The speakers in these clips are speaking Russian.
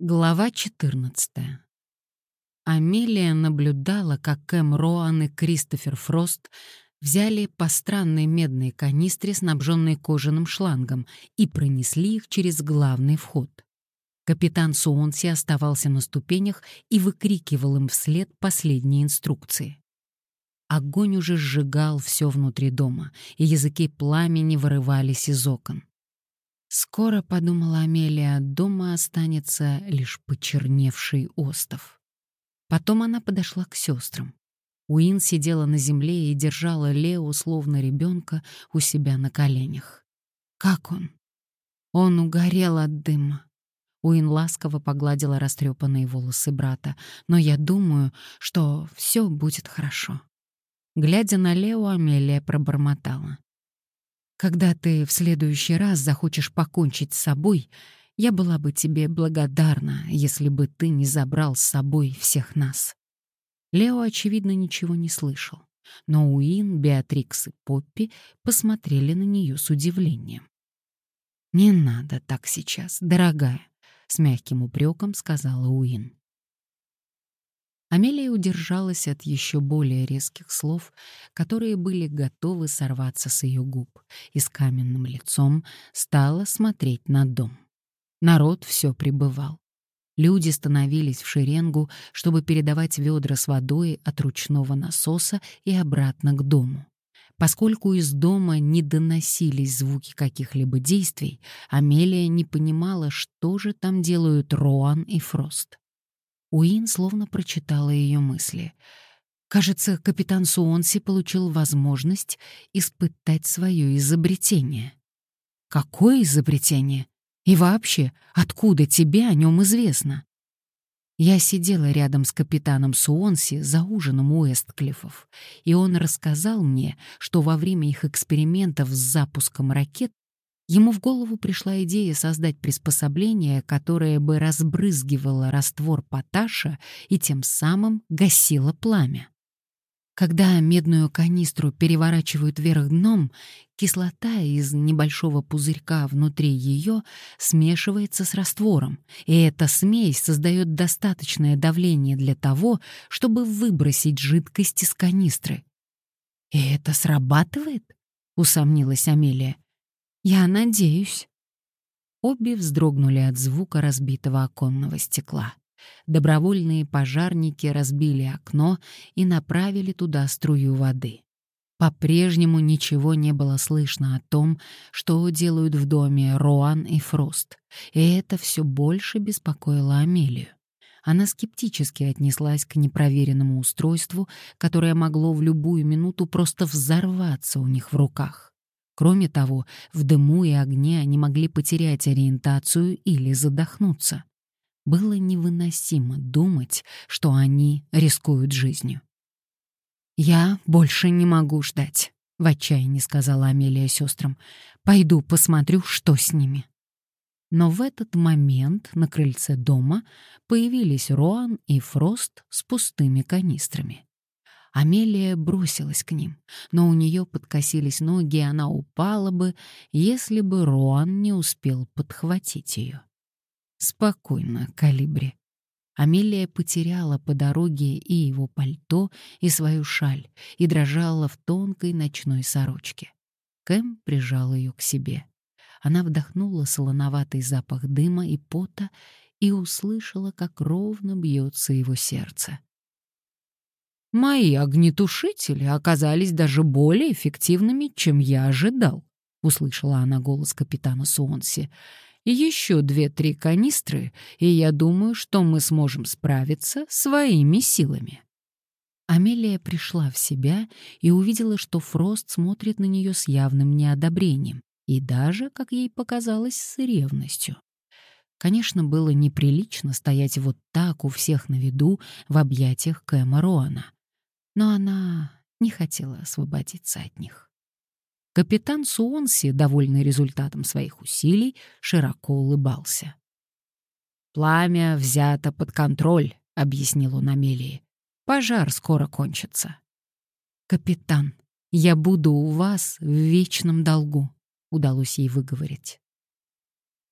Глава 14. Амелия наблюдала, как Кэм Роан и Кристофер Фрост взяли по странной медной канистре, снабженной кожаным шлангом, и пронесли их через главный вход. Капитан Суонси оставался на ступенях и выкрикивал им вслед последние инструкции. Огонь уже сжигал все внутри дома, и языки пламени вырывались из окон. Скоро, подумала Амелия, дома останется лишь почерневший остов. Потом она подошла к сестрам. Уин сидела на земле и держала Лео, словно ребенка, у себя на коленях. «Как он?» «Он угорел от дыма». Уин ласково погладила растрепанные волосы брата. «Но я думаю, что все будет хорошо». Глядя на Лео, Амелия пробормотала. Когда ты в следующий раз захочешь покончить с собой, я была бы тебе благодарна, если бы ты не забрал с собой всех нас». Лео, очевидно, ничего не слышал, но Уин, Беатрикс и Поппи посмотрели на нее с удивлением. «Не надо так сейчас, дорогая», — с мягким упреком сказала Уин. Амелия удержалась от еще более резких слов, которые были готовы сорваться с ее губ, и с каменным лицом стала смотреть на дом. Народ все прибывал. Люди становились в шеренгу, чтобы передавать ведра с водой от ручного насоса и обратно к дому. Поскольку из дома не доносились звуки каких-либо действий, Амелия не понимала, что же там делают Роан и Фрост. Уин словно прочитала ее мысли. Кажется, капитан Суонси получил возможность испытать свое изобретение. Какое изобретение? И вообще, откуда тебе о нем известно? Я сидела рядом с капитаном Суонси за ужином у Эстклиффов, и он рассказал мне, что во время их экспериментов с запуском ракет Ему в голову пришла идея создать приспособление, которое бы разбрызгивало раствор поташа и тем самым гасило пламя. Когда медную канистру переворачивают вверх дном, кислота из небольшого пузырька внутри ее смешивается с раствором, и эта смесь создает достаточное давление для того, чтобы выбросить жидкость из канистры. «И это срабатывает?» — усомнилась Амелия. Я надеюсь. Обе вздрогнули от звука разбитого оконного стекла. Добровольные пожарники разбили окно и направили туда струю воды. По-прежнему ничего не было слышно о том, что делают в доме Роан и Фрост, и это все больше беспокоило Амелию. Она скептически отнеслась к непроверенному устройству, которое могло в любую минуту просто взорваться у них в руках. Кроме того, в дыму и огне они могли потерять ориентацию или задохнуться. Было невыносимо думать, что они рискуют жизнью. «Я больше не могу ждать», — в отчаянии сказала Амелия сестрам. «Пойду посмотрю, что с ними». Но в этот момент на крыльце дома появились Роан и Фрост с пустыми канистрами. Амелия бросилась к ним, но у нее подкосились ноги, и она упала бы, если бы Роан не успел подхватить ее. Спокойно, Калибри. Амелия потеряла по дороге и его пальто, и свою шаль, и дрожала в тонкой ночной сорочке. Кэм прижал ее к себе. Она вдохнула солоноватый запах дыма и пота и услышала, как ровно бьется его сердце. Мои огнетушители оказались даже более эффективными, чем я ожидал, услышала она голос капитана Суонси. Еще две-три канистры, и я думаю, что мы сможем справиться своими силами. Амелия пришла в себя и увидела, что Фрост смотрит на нее с явным неодобрением и даже, как ей показалось, с ревностью. Конечно, было неприлично стоять вот так у всех на виду в объятиях Кэма Роана но она не хотела освободиться от них. Капитан Суонси, довольный результатом своих усилий, широко улыбался. «Пламя взято под контроль», — объяснил он Амелии. «Пожар скоро кончится». «Капитан, я буду у вас в вечном долгу», — удалось ей выговорить.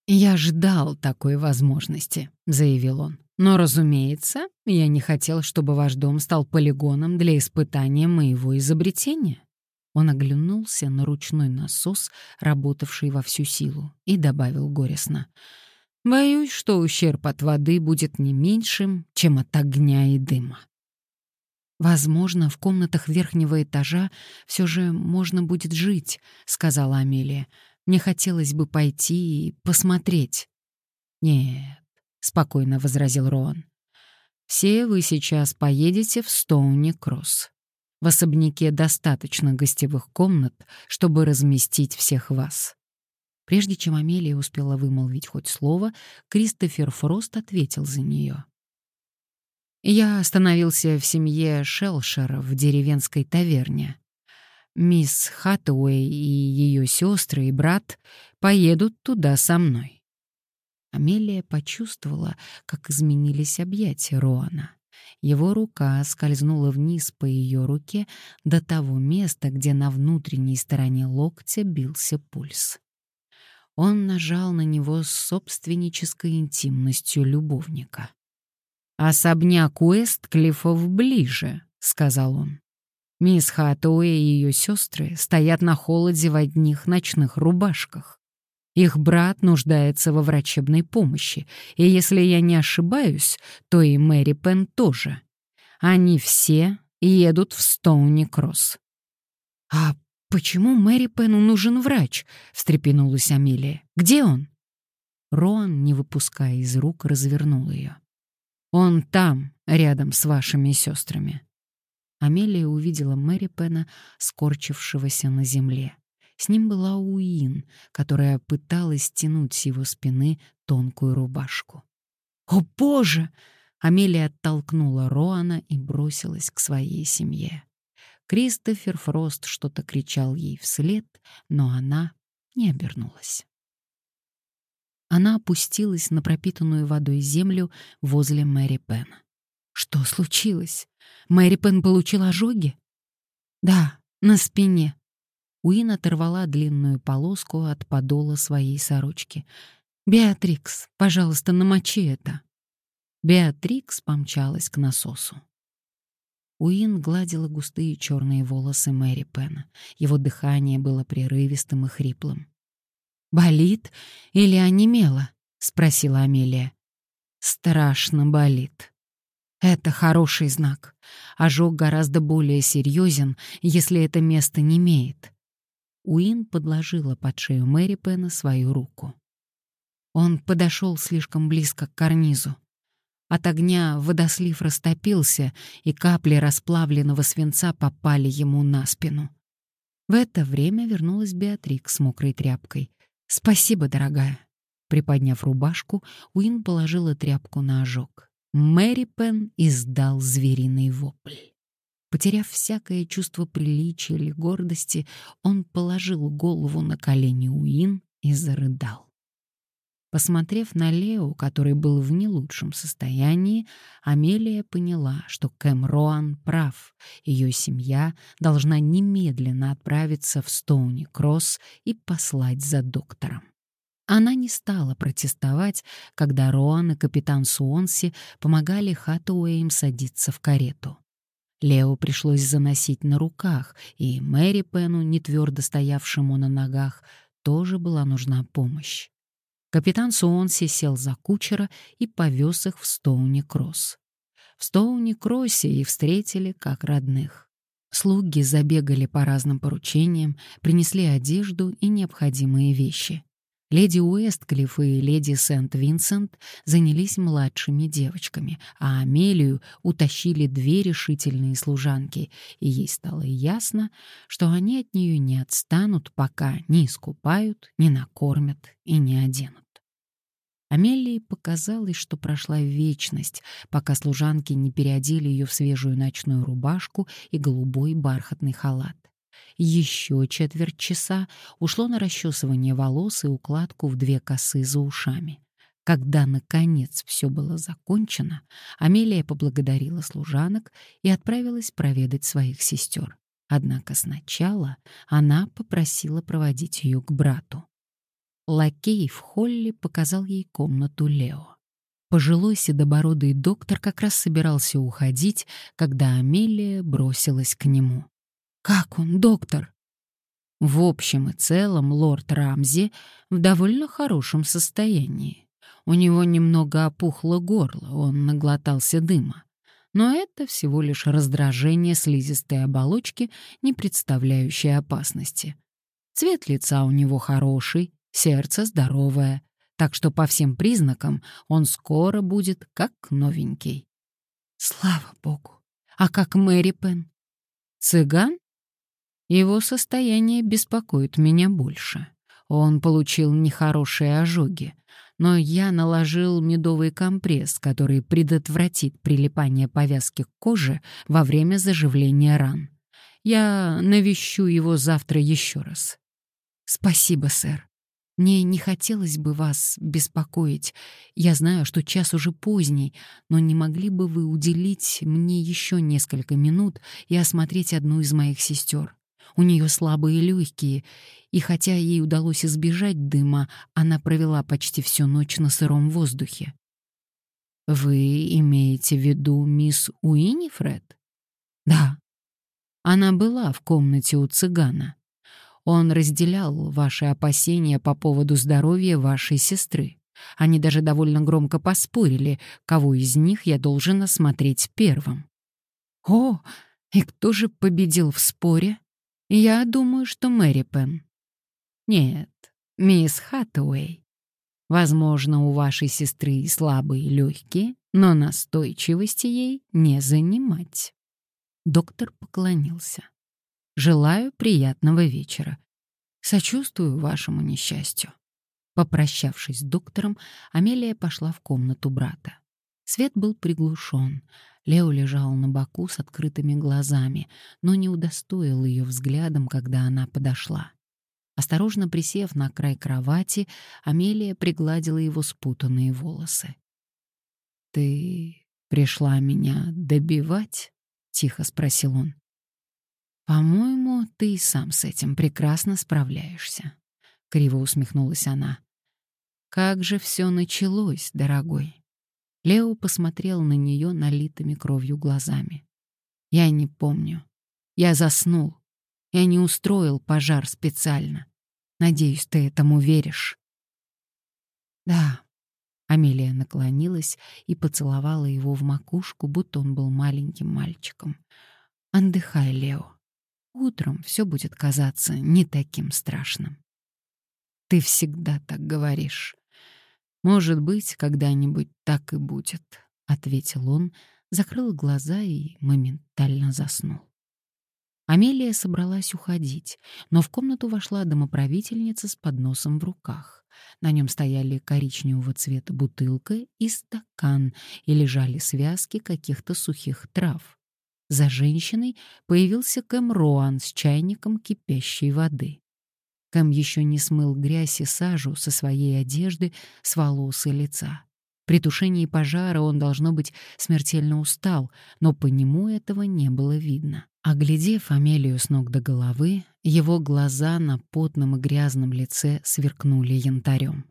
«Я ждал такой возможности», — заявил он. «Но, разумеется, я не хотел, чтобы ваш дом стал полигоном для испытания моего изобретения». Он оглянулся на ручной насос, работавший во всю силу, и добавил горестно. «Боюсь, что ущерб от воды будет не меньшим, чем от огня и дыма». «Возможно, в комнатах верхнего этажа все же можно будет жить», — сказала Амелия. «Мне хотелось бы пойти и посмотреть». «Нет», — спокойно возразил Роан. «Все вы сейчас поедете в Стоуни-Кросс. В особняке достаточно гостевых комнат, чтобы разместить всех вас». Прежде чем Амелия успела вымолвить хоть слово, Кристофер Фрост ответил за нее. Я остановился в семье Шелшер в деревенской таверне. Мисс Хаттуэй и ее сестры и брат поедут туда со мной. Амелия почувствовала, как изменились объятия Роана. Его рука скользнула вниз по ее руке до того места, где на внутренней стороне локтя бился пульс. Он нажал на него с собственнической интимностью любовника. «Особняк Уэстклиффов ближе», — сказал он. Мисс Хатуэ и ее сестры стоят на холоде в одних ночных рубашках. Их брат нуждается во врачебной помощи, и если я не ошибаюсь, то и Мэри Пен тоже. Они все едут в Стоуни-Кросс. «А почему Мэри Пену нужен врач?» — встрепенулась Амелия. «Где он?» Роан, не выпуская из рук, развернул ее. Он там, рядом с вашими сестрами. Амелия увидела Мэри Пена, скорчившегося на земле. С ним была Уин, которая пыталась стянуть с его спины тонкую рубашку. «О, Боже!» Амелия оттолкнула Роана и бросилась к своей семье. Кристофер Фрост что-то кричал ей вслед, но она не обернулась. Она опустилась на пропитанную водой землю возле Мэри Пена. Что случилось? Мэри Пен получил ожоги? Да, на спине. Уин оторвала длинную полоску от подола своей сорочки. «Беатрикс, пожалуйста, намочи это». Беатрикс помчалась к насосу. Уин гладила густые черные волосы Мэри Пена. Его дыхание было прерывистым и хриплым. «Болит или онемело?» — спросила Амелия. «Страшно болит». Это хороший знак. Ожог гораздо более серьезен, если это место не имеет. Уин подложила под шею Мэри Пена свою руку. Он подошел слишком близко к карнизу. От огня водослив растопился, и капли расплавленного свинца попали ему на спину. В это время вернулась Беатрикс с мокрой тряпкой. «Спасибо, дорогая». Приподняв рубашку, Уин положила тряпку на ожог. Мэри Пен издал звериный вопль. Потеряв всякое чувство приличия или гордости, он положил голову на колени Уин и зарыдал. Посмотрев на Лео, который был в не лучшем состоянии, Амелия поняла, что Кэм Роан прав. Ее семья должна немедленно отправиться в Стоуни-Кросс и послать за доктором. Она не стала протестовать, когда Роан и капитан Суонси помогали Хатуэям садиться в карету. Лео пришлось заносить на руках, и Мэри Пену, не твердо стоявшему на ногах, тоже была нужна помощь. Капитан Суонси сел за кучера и повез их в Стоуни-Кросс. В Стоуни-Кроссе их встретили как родных. Слуги забегали по разным поручениям, принесли одежду и необходимые вещи. Леди Уэстклифф и леди Сент-Винсент занялись младшими девочками, а Амелию утащили две решительные служанки, и ей стало ясно, что они от нее не отстанут, пока не искупают, не накормят и не оденут. Амелии показалось, что прошла вечность, пока служанки не переодели ее в свежую ночную рубашку и голубой бархатный халат. Еще четверть часа ушло на расчесывание волос и укладку в две косы за ушами. Когда, наконец, все было закончено, Амелия поблагодарила служанок и отправилась проведать своих сестер. Однако сначала она попросила проводить ее к брату. Лакей в холле показал ей комнату Лео. Пожилой седобородый доктор как раз собирался уходить, когда Амелия бросилась к нему. «Как он, доктор?» В общем и целом лорд Рамзи в довольно хорошем состоянии. У него немного опухло горло, он наглотался дыма. Но это всего лишь раздражение слизистой оболочки, не представляющее опасности. Цвет лица у него хороший, сердце здоровое, так что по всем признакам он скоро будет как новенький. Слава богу! А как Мэри Пен? Цыган? Его состояние беспокоит меня больше. Он получил нехорошие ожоги, но я наложил медовый компресс, который предотвратит прилипание повязки к коже во время заживления ран. Я навещу его завтра еще раз. Спасибо, сэр. Мне не хотелось бы вас беспокоить. Я знаю, что час уже поздний, но не могли бы вы уделить мне еще несколько минут и осмотреть одну из моих сестер? У нее слабые легкие, и хотя ей удалось избежать дыма, она провела почти всю ночь на сыром воздухе. «Вы имеете в виду мисс Уинифред?» «Да». Она была в комнате у цыгана. Он разделял ваши опасения по поводу здоровья вашей сестры. Они даже довольно громко поспорили, кого из них я должен осмотреть первым. О, и кто же победил в споре? Я думаю, что Мэри Пен. Нет, мисс Хаттуэй. Возможно, у вашей сестры слабые легкие, но настойчивости ей не занимать. Доктор поклонился. Желаю приятного вечера. Сочувствую вашему несчастью. Попрощавшись с доктором, Амелия пошла в комнату брата. Свет был приглушен. Лео лежал на боку с открытыми глазами, но не удостоил ее взглядом, когда она подошла. Осторожно присев на край кровати, Амелия пригладила его спутанные волосы. «Ты пришла меня добивать?» — тихо спросил он. «По-моему, ты и сам с этим прекрасно справляешься», — криво усмехнулась она. «Как же все началось, дорогой?» Лео посмотрел на нее налитыми кровью глазами. «Я не помню. Я заснул. Я не устроил пожар специально. Надеюсь, ты этому веришь». «Да». Амелия наклонилась и поцеловала его в макушку, будто он был маленьким мальчиком. «Отдыхай, Лео. Утром все будет казаться не таким страшным. Ты всегда так говоришь. Может быть, когда-нибудь так и будет, ответил он, закрыл глаза и моментально заснул. Амелия собралась уходить, но в комнату вошла домоправительница с подносом в руках. На нем стояли коричневого цвета бутылка и стакан, и лежали связки каких-то сухих трав. За женщиной появился Кэм Роан с чайником кипящей воды. Кэм еще не смыл грязь и сажу со своей одежды, с волос и лица. При тушении пожара он, должно быть, смертельно устал, но по нему этого не было видно. Оглядев Амелию с ног до головы, его глаза на потном и грязном лице сверкнули янтарем.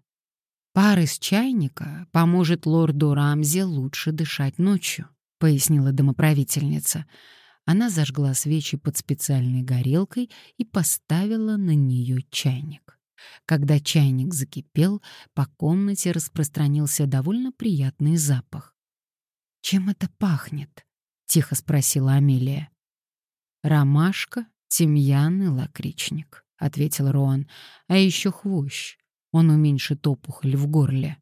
«Пар из чайника поможет лорду Рамзе лучше дышать ночью», — пояснила домоправительница. Она зажгла свечи под специальной горелкой и поставила на нее чайник. Когда чайник закипел, по комнате распространился довольно приятный запах. «Чем это пахнет?» — тихо спросила Амелия. «Ромашка, тимьян и лакричник», — ответил Роан. «А еще хвощ. Он уменьшит опухоль в горле.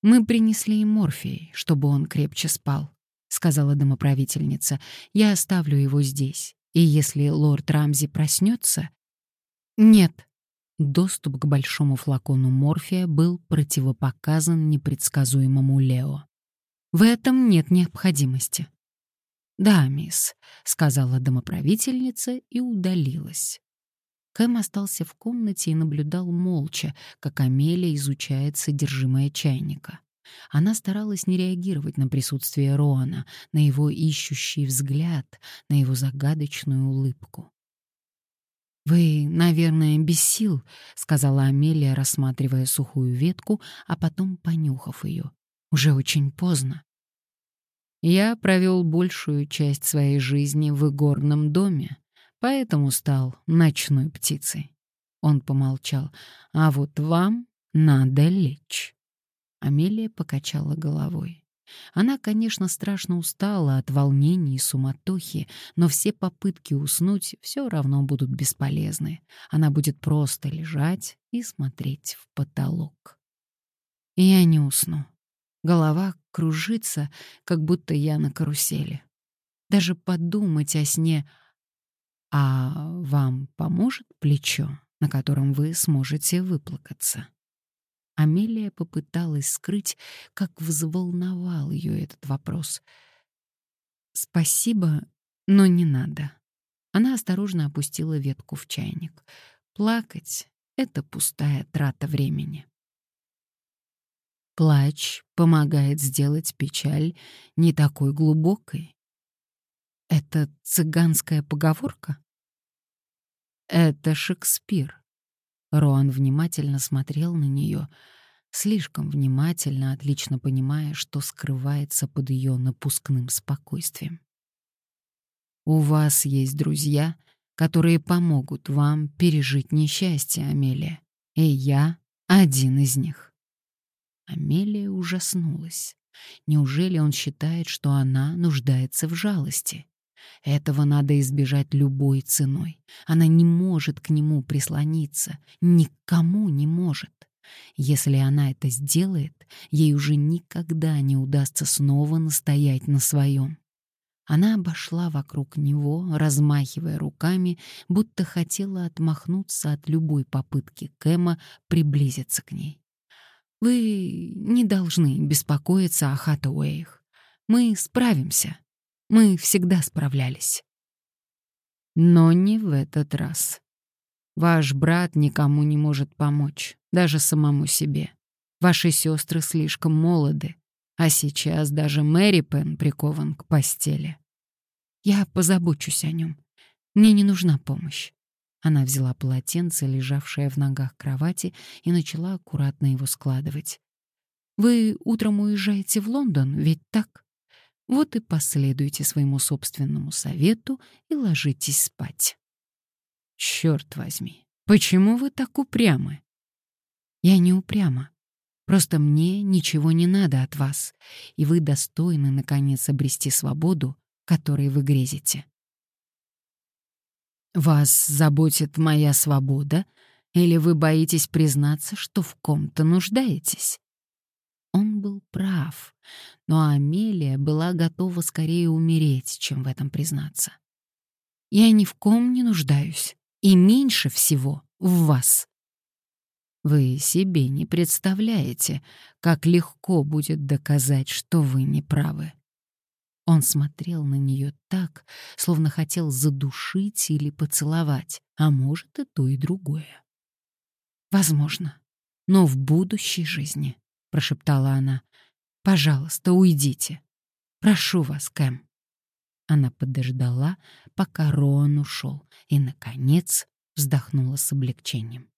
Мы принесли им морфий, чтобы он крепче спал сказала домоправительница. Я оставлю его здесь. И если лорд Рамзи проснется... Нет. Доступ к большому флакону морфия был противопоказан непредсказуемому Лео. В этом нет необходимости. «Да, мисс», — сказала домоправительница и удалилась. Кэм остался в комнате и наблюдал молча, как Амелия изучает содержимое чайника. Она старалась не реагировать на присутствие Роана, на его ищущий взгляд, на его загадочную улыбку. «Вы, наверное, без сил», — сказала Амелия, рассматривая сухую ветку, а потом понюхав ее. «Уже очень поздно». Я провел большую часть своей жизни в игорном доме, поэтому стал ночной птицей. Он помолчал. «А вот вам надо лечь». Амелия покачала головой. Она, конечно, страшно устала от волнений и суматохи, но все попытки уснуть все равно будут бесполезны. Она будет просто лежать и смотреть в потолок. я не усну. Голова кружится, как будто я на карусели. Даже подумать о сне. А вам поможет плечо, на котором вы сможете выплакаться? Амелия попыталась скрыть, как взволновал ее этот вопрос. «Спасибо, но не надо». Она осторожно опустила ветку в чайник. «Плакать — это пустая трата времени». Плач помогает сделать печаль не такой глубокой. Это цыганская поговорка? Это Шекспир. Роан внимательно смотрел на нее, слишком внимательно, отлично понимая, что скрывается под ее напускным спокойствием. «У вас есть друзья, которые помогут вам пережить несчастье, Амелия, и я один из них». Амелия ужаснулась. Неужели он считает, что она нуждается в жалости? Этого надо избежать любой ценой. Она не может к нему прислониться, никому не может. Если она это сделает, ей уже никогда не удастся снова настоять на своем. Она обошла вокруг него, размахивая руками, будто хотела отмахнуться от любой попытки Кэма приблизиться к ней. «Вы не должны беспокоиться о Хатуэях. Мы справимся. Мы всегда справлялись. Но не в этот раз. Ваш брат никому не может помочь, даже самому себе. Ваши сестры слишком молоды, а сейчас даже Мэри Пен прикован к постели. Я позабочусь о нем. Мне не нужна помощь. Она взяла полотенце, лежавшее в ногах кровати, и начала аккуратно его складывать. «Вы утром уезжаете в Лондон, ведь так?» Вот и последуйте своему собственному совету и ложитесь спать. Черт возьми, почему вы так упрямы? Я не упряма. Просто мне ничего не надо от вас, и вы достойны, наконец, обрести свободу, которой вы грезите. Вас заботит моя свобода, или вы боитесь признаться, что в ком-то нуждаетесь? Он был прав, но Амелия была готова скорее умереть, чем в этом признаться. «Я ни в ком не нуждаюсь, и меньше всего в вас». Вы себе не представляете, как легко будет доказать, что вы не правы. Он смотрел на нее так, словно хотел задушить или поцеловать, а может и то, и другое. Возможно, но в будущей жизни прошептала она. Пожалуйста, уйдите. Прошу вас, Кэм. Она подождала, пока Роан ушел, и, наконец, вздохнула с облегчением.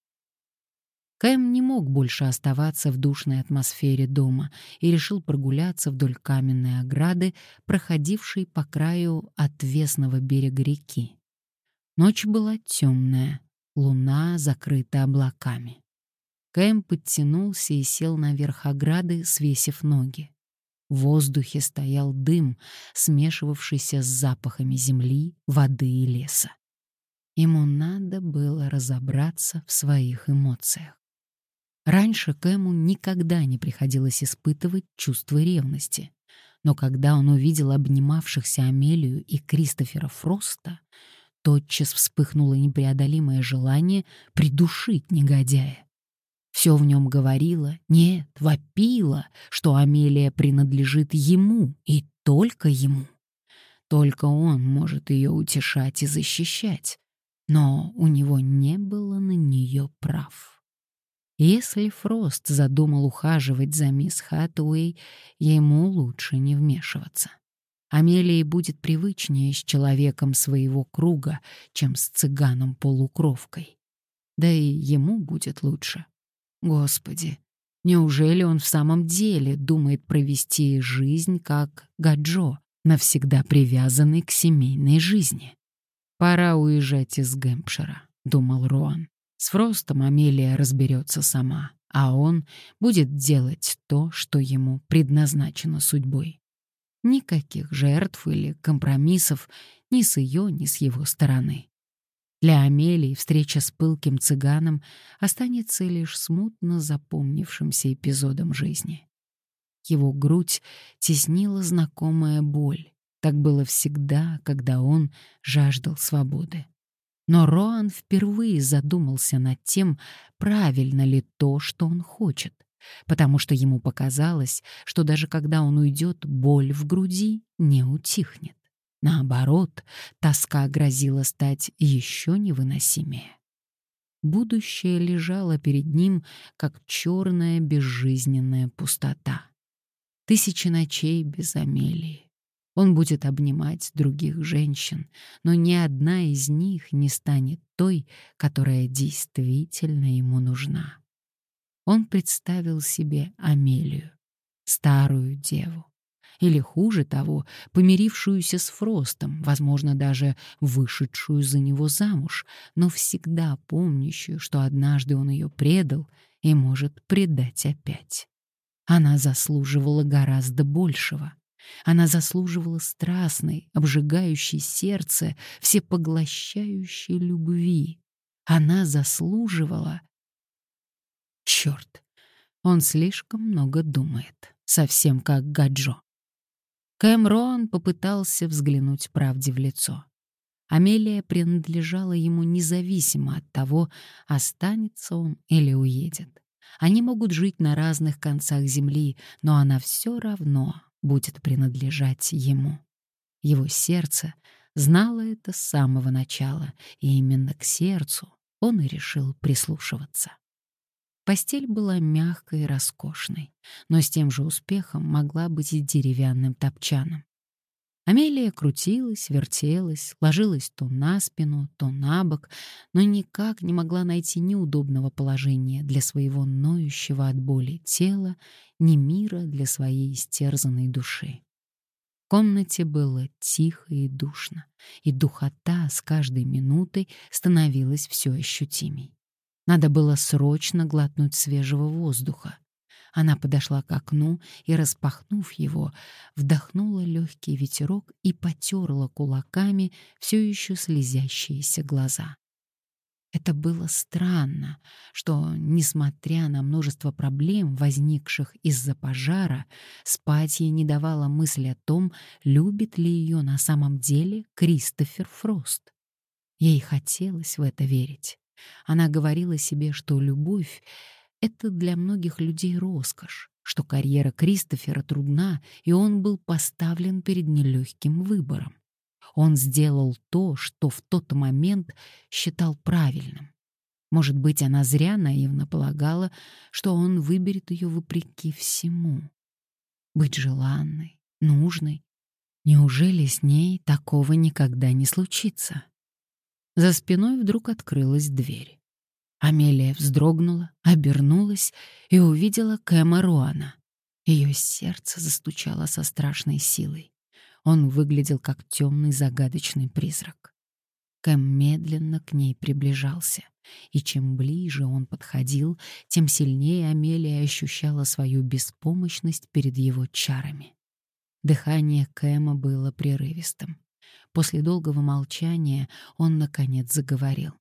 Кэм не мог больше оставаться в душной атмосфере дома и решил прогуляться вдоль каменной ограды, проходившей по краю отвесного берега реки. Ночь была темная, луна закрыта облаками. Кэм подтянулся и сел наверх ограды, свесив ноги. В воздухе стоял дым, смешивавшийся с запахами земли, воды и леса. Ему надо было разобраться в своих эмоциях. Раньше Кэму никогда не приходилось испытывать чувство ревности. Но когда он увидел обнимавшихся Амелию и Кристофера Фроста, тотчас вспыхнуло непреодолимое желание придушить негодяя. Все в нем говорило, нет, вопило, что Амелия принадлежит ему и только ему. Только он может ее утешать и защищать, но у него не было на нее прав. Если Фрост задумал ухаживать за мисс Хатуэй, ему лучше не вмешиваться. Амелии будет привычнее с человеком своего круга, чем с цыганом-полукровкой. Да и ему будет лучше. Господи, неужели он в самом деле думает провести жизнь как Гаджо, навсегда привязанный к семейной жизни? «Пора уезжать из Гэмпшира», — думал Роан. «С Фростом Амелия разберется сама, а он будет делать то, что ему предназначено судьбой. Никаких жертв или компромиссов ни с ее, ни с его стороны. Для Амелии встреча с пылким цыганом останется лишь смутно запомнившимся эпизодом жизни. Его грудь теснила знакомая боль. Так было всегда, когда он жаждал свободы. Но Роан впервые задумался над тем, правильно ли то, что он хочет, потому что ему показалось, что даже когда он уйдет, боль в груди не утихнет. Наоборот, тоска грозила стать еще невыносимее. Будущее лежало перед ним, как черная безжизненная пустота. Тысячи ночей без Амелии. Он будет обнимать других женщин, но ни одна из них не станет той, которая действительно ему нужна. Он представил себе Амелию, старую деву, или, хуже того, помирившуюся с Фростом, возможно, даже вышедшую за него замуж, но всегда помнящую, что однажды он ее предал и может предать опять. Она заслуживала гораздо большего. Она заслуживала страстной, обжигающей сердце, всепоглощающей любви. Она заслуживала... Черт, он слишком много думает, совсем как Гаджо. Кэмрон попытался взглянуть правде в лицо. Амелия принадлежала ему независимо от того, останется он или уедет. Они могут жить на разных концах земли, но она все равно будет принадлежать ему. Его сердце знало это с самого начала, и именно к сердцу он и решил прислушиваться. Постель была мягкой и роскошной, но с тем же успехом могла быть и деревянным топчаном. Амелия крутилась, вертелась, ложилась то на спину, то на бок, но никак не могла найти ни удобного положения для своего ноющего от боли тела, ни мира для своей истерзанной души. В комнате было тихо и душно, и духота с каждой минутой становилась все ощутимей. Надо было срочно глотнуть свежего воздуха. Она подошла к окну и, распахнув его, вдохнула легкий ветерок и потерла кулаками все еще слезящиеся глаза. Это было странно, что, несмотря на множество проблем, возникших из-за пожара, спать ей не давала мысль о том, любит ли ее на самом деле Кристофер Фрост. Ей хотелось в это верить. Она говорила себе, что любовь — это для многих людей роскошь, что карьера Кристофера трудна, и он был поставлен перед нелегким выбором. Он сделал то, что в тот момент считал правильным. Может быть, она зря наивно полагала, что он выберет ее вопреки всему. Быть желанной, нужной. Неужели с ней такого никогда не случится? За спиной вдруг открылась дверь. Амелия вздрогнула, обернулась и увидела Кэма Руана. Ее сердце застучало со страшной силой. Он выглядел как темный загадочный призрак. Кэм медленно к ней приближался, и чем ближе он подходил, тем сильнее Амелия ощущала свою беспомощность перед его чарами. Дыхание Кэма было прерывистым. После долгого молчания он, наконец, заговорил.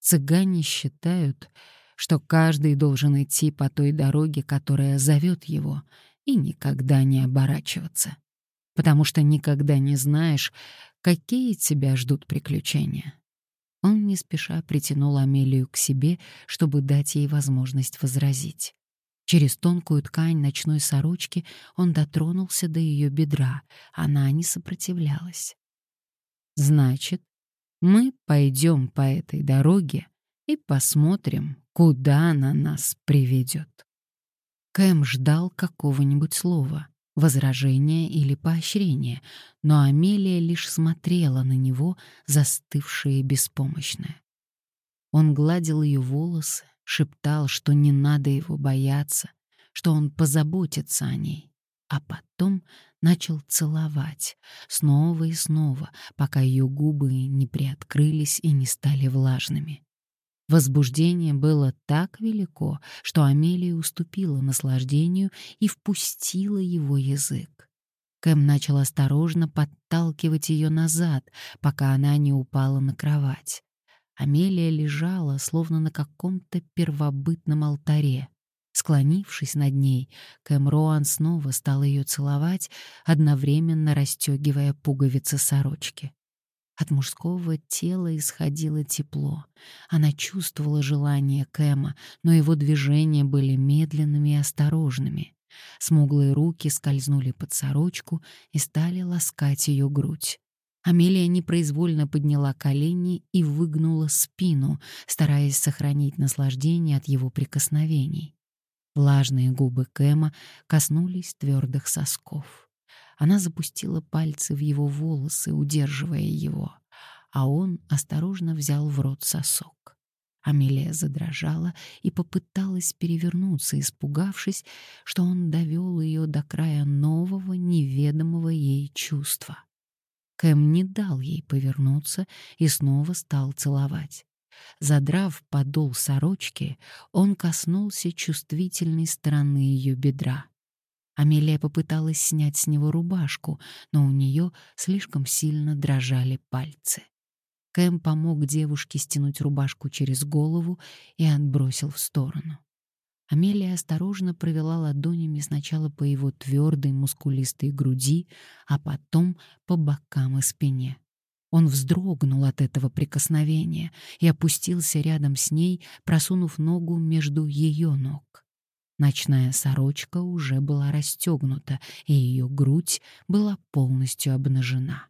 Цыгане считают, что каждый должен идти по той дороге, которая зовет его, и никогда не оборачиваться, потому что никогда не знаешь, какие тебя ждут приключения. Он не спеша притянул Амелию к себе, чтобы дать ей возможность возразить. Через тонкую ткань ночной сорочки он дотронулся до ее бедра. Она не сопротивлялась. «Значит, мы пойдем по этой дороге и посмотрим, куда она нас приведет». Кэм ждал какого-нибудь слова, возражение или поощрение, но Амелия лишь смотрела на него, застывшая и беспомощная. Он гладил ее волосы, шептал, что не надо его бояться, что он позаботится о ней, а потом начал целовать снова и снова, пока ее губы не приоткрылись и не стали влажными. Возбуждение было так велико, что Амелия уступила наслаждению и впустила его язык. Кэм начал осторожно подталкивать ее назад, пока она не упала на кровать. Амелия лежала, словно на каком-то первобытном алтаре. Склонившись над ней, Кэм снова стал ее целовать, одновременно расстегивая пуговицы сорочки. От мужского тела исходило тепло. Она чувствовала желание Кэма, но его движения были медленными и осторожными. Смуглые руки скользнули под сорочку и стали ласкать ее грудь. Амелия непроизвольно подняла колени и выгнула спину, стараясь сохранить наслаждение от его прикосновений. Влажные губы Кэма коснулись твердых сосков. Она запустила пальцы в его волосы, удерживая его, а он осторожно взял в рот сосок. Амелия задрожала и попыталась перевернуться, испугавшись, что он довел ее до края нового, неведомого ей чувства. Кэм не дал ей повернуться и снова стал целовать. Задрав подол сорочки, он коснулся чувствительной стороны ее бедра. Амелия попыталась снять с него рубашку, но у нее слишком сильно дрожали пальцы. Кэм помог девушке стянуть рубашку через голову и отбросил в сторону. Амелия осторожно провела ладонями сначала по его твердой мускулистой груди, а потом по бокам и спине. Он вздрогнул от этого прикосновения и опустился рядом с ней, просунув ногу между ее ног. Ночная сорочка уже была расстегнута, и ее грудь была полностью обнажена.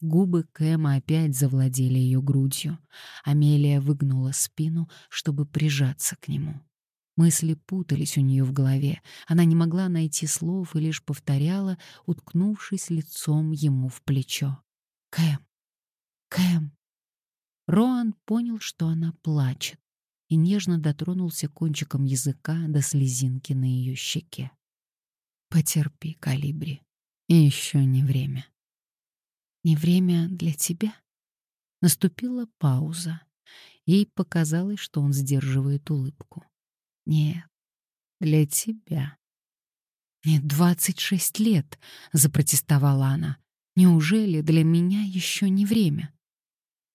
Губы Кэма опять завладели ее грудью. Амелия выгнула спину, чтобы прижаться к нему. Мысли путались у нее в голове. Она не могла найти слов и лишь повторяла, уткнувшись лицом ему в плечо. «Кэм! Кэм!» Роан понял, что она плачет и нежно дотронулся кончиком языка до слезинки на ее щеке. «Потерпи, Калибри, и еще не время». «Не время для тебя?» Наступила пауза. Ей показалось, что он сдерживает улыбку. «Нет, для тебя». «Мне двадцать шесть лет», — запротестовала она. «Неужели для меня еще не время?»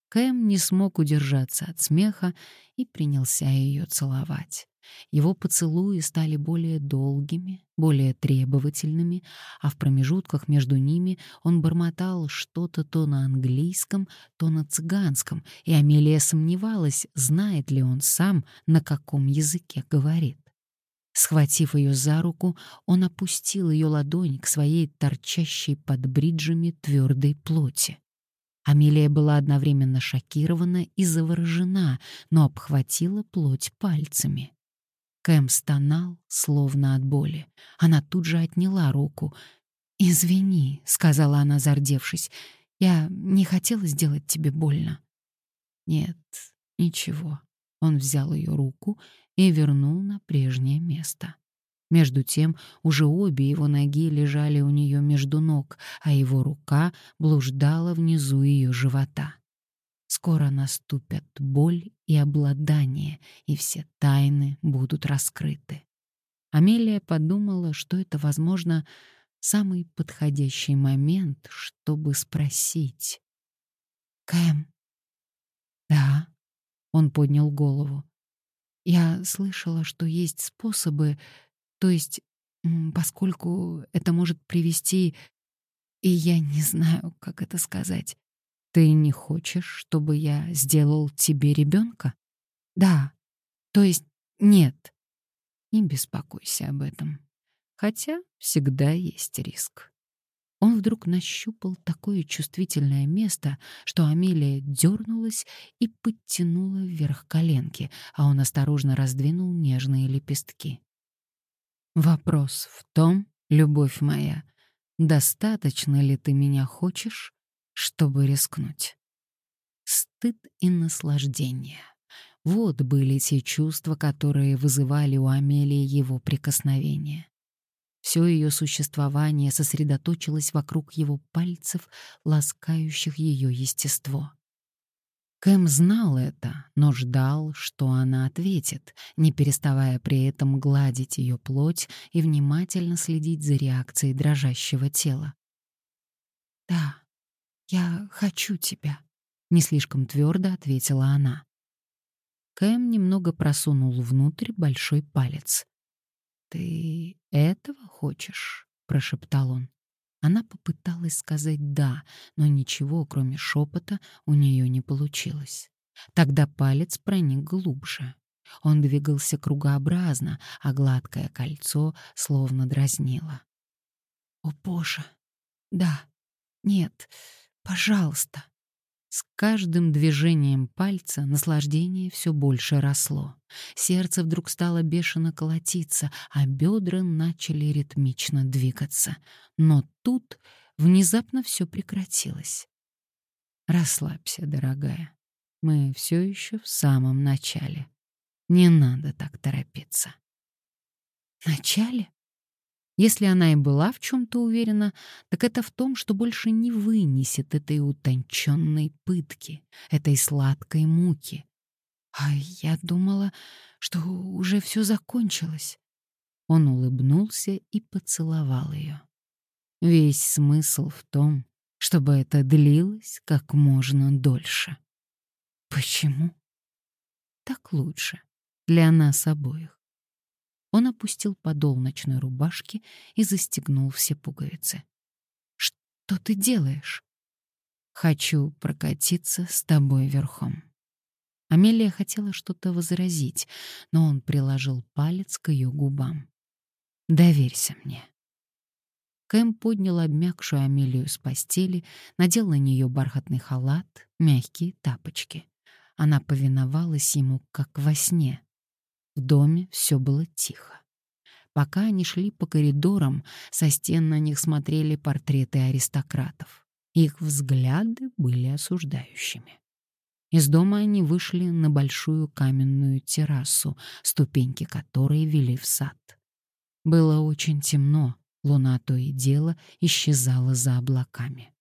Кэм не смог удержаться от смеха и принялся ее целовать. Его поцелуи стали более долгими, более требовательными, а в промежутках между ними он бормотал что-то то на английском, то на цыганском, и Амелия сомневалась, знает ли он сам, на каком языке говорит. Схватив ее за руку, он опустил ее ладонь к своей торчащей под бриджами твердой плоти. Амелия была одновременно шокирована и заворожена, но обхватила плоть пальцами. Кэм стонал, словно от боли. Она тут же отняла руку. «Извини», — сказала она, зардевшись, — «я не хотела сделать тебе больно». «Нет, ничего». Он взял ее руку и вернул на прежнее место. Между тем уже обе его ноги лежали у нее между ног, а его рука блуждала внизу ее живота. Скоро наступят боль и обладание, и все тайны будут раскрыты. Амелия подумала, что это, возможно, самый подходящий момент, чтобы спросить. «Кэм?» «Да», — он поднял голову. «Я слышала, что есть способы, то есть, поскольку это может привести... И я не знаю, как это сказать. Ты не хочешь, чтобы я сделал тебе ребенка? Да. То есть нет. Не беспокойся об этом. Хотя всегда есть риск. Он вдруг нащупал такое чувствительное место, что Амелия дернулась и подтянула вверх коленки, а он осторожно раздвинул нежные лепестки. Вопрос в том, любовь моя, достаточно ли ты меня хочешь, чтобы рискнуть? Стыд и наслаждение. Вот были те чувства, которые вызывали у Амелии его прикосновение. Все ее существование сосредоточилось вокруг его пальцев, ласкающих ее естество. Кэм знал это, но ждал, что она ответит, не переставая при этом гладить ее плоть и внимательно следить за реакцией дрожащего тела. «Да, я хочу тебя», — не слишком твердо ответила она. Кэм немного просунул внутрь большой палец. «Ты этого хочешь?» — прошептал он. Она попыталась сказать «да», но ничего, кроме шепота, у нее не получилось. Тогда палец проник глубже. Он двигался кругообразно, а гладкое кольцо словно дразнило. «О, Боже! Да! Нет! Пожалуйста!» С каждым движением пальца наслаждение все больше росло. Сердце вдруг стало бешено колотиться, а бедра начали ритмично двигаться. Но тут внезапно все прекратилось. «Расслабься, дорогая. Мы все еще в самом начале. Не надо так торопиться». «Начале?» Если она и была в чем-то уверена, так это в том, что больше не вынесет этой утонченной пытки, этой сладкой муки. А я думала, что уже все закончилось. Он улыбнулся и поцеловал ее. Весь смысл в том, чтобы это длилось как можно дольше. Почему? Так лучше для нас обоих. Он опустил подол ночной рубашки и застегнул все пуговицы. «Что ты делаешь?» «Хочу прокатиться с тобой верхом». Амелия хотела что-то возразить, но он приложил палец к ее губам. «Доверься мне». Кэм поднял обмякшую Амелию с постели, надел на нее бархатный халат, мягкие тапочки. Она повиновалась ему, как во сне, в доме все было тихо. Пока они шли по коридорам, со стен на них смотрели портреты аристократов. Их взгляды были осуждающими. Из дома они вышли на большую каменную террасу, ступеньки которой вели в сад. Было очень темно, луна то и дело исчезала за облаками.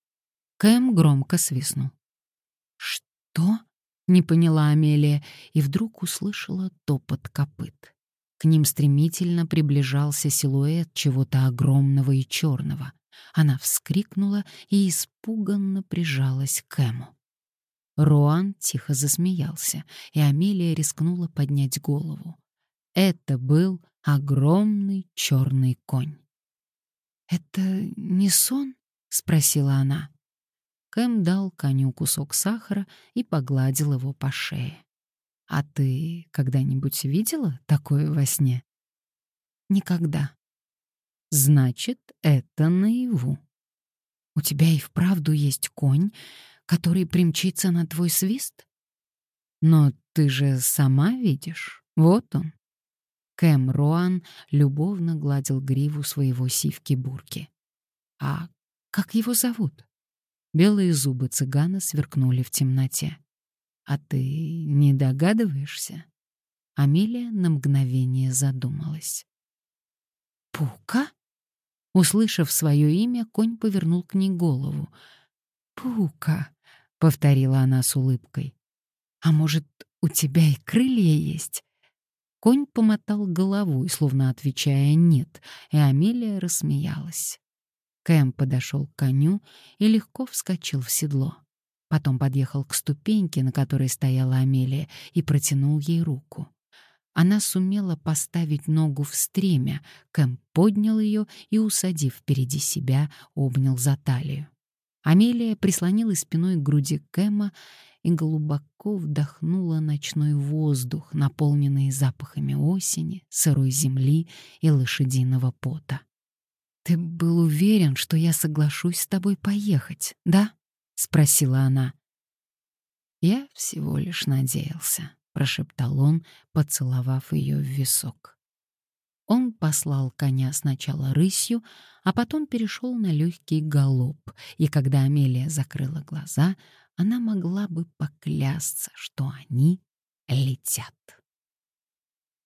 Кэм громко свистнул. «Что?» Не поняла Амелия и вдруг услышала топот копыт. К ним стремительно приближался силуэт чего-то огромного и черного. Она вскрикнула и испуганно прижалась к Эму. Руан тихо засмеялся, и Амелия рискнула поднять голову. Это был огромный черный конь. «Это не сон?» — спросила она. Кэм дал коню кусок сахара и погладил его по шее. «А ты когда-нибудь видела такое во сне?» «Никогда». «Значит, это наяву». «У тебя и вправду есть конь, который примчится на твой свист?» «Но ты же сама видишь. Вот он». Кэм Руан любовно гладил гриву своего сивки-бурки. «А как его зовут?» Белые зубы цыгана сверкнули в темноте. «А ты не догадываешься?» Амелия на мгновение задумалась. «Пука?» Услышав свое имя, конь повернул к ней голову. «Пука», — повторила она с улыбкой. «А может, у тебя и крылья есть?» Конь помотал головой, словно отвечая «нет», и Амелия рассмеялась. Кэм подошел к коню и легко вскочил в седло. Потом подъехал к ступеньке, на которой стояла Амелия, и протянул ей руку. Она сумела поставить ногу в стремя, Кэм поднял ее и, усадив впереди себя, обнял за талию. Амелия прислонилась спиной к груди Кэма и глубоко вдохнула ночной воздух, наполненный запахами осени, сырой земли и лошадиного пота. «Ты был уверен, что я соглашусь с тобой поехать, да?» — спросила она. «Я всего лишь надеялся», — прошептал он, поцеловав ее в висок. Он послал коня сначала рысью, а потом перешел на легкий галоп, и когда Амелия закрыла глаза, она могла бы поклясться, что они летят.